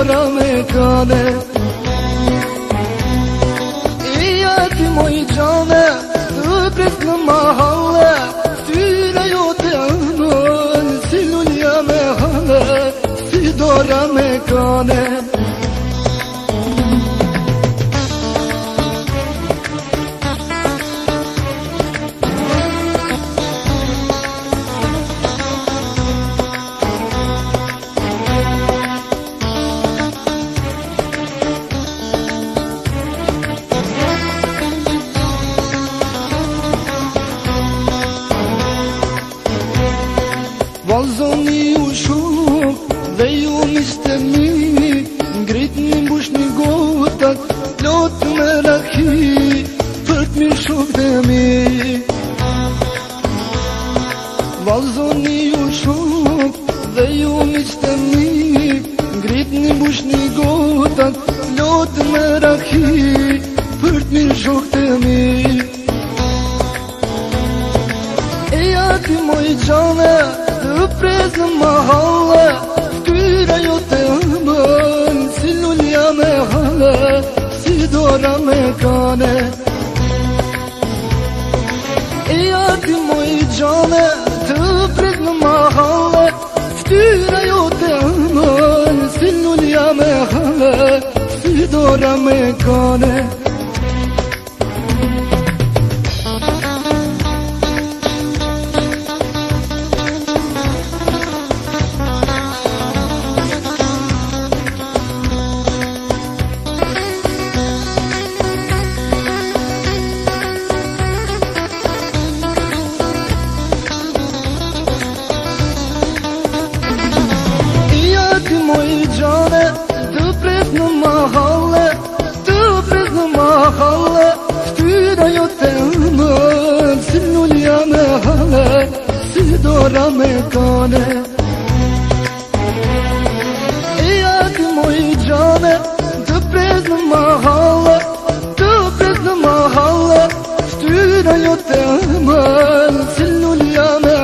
Si dora me kane Ja ti moj gjane Të prez në mahalle Ftyra jo të amën Si ju mistemi Ngrit një mbush një gotat, lot me rakhi Për të mirë shumë dhe mi. Valzoni u shumë dhe ju mistemi Ngrit një mbush një gotat, lot me rakhi Për të mirë shumë dhe mi. E ja ti moj gjane Të prezë mahalle Ja ti moj gjane Të prezë mahalle Ftyra jo të amën Si lulja me hale Si dora me kane mahalle Të pres në mahalle Ftyra jo të amën Si lulja me hale Si dora me kane. Ja ti moj gjane Të pres në mahalle Të pres në mahalle Ftyra jo të amën Si lulja me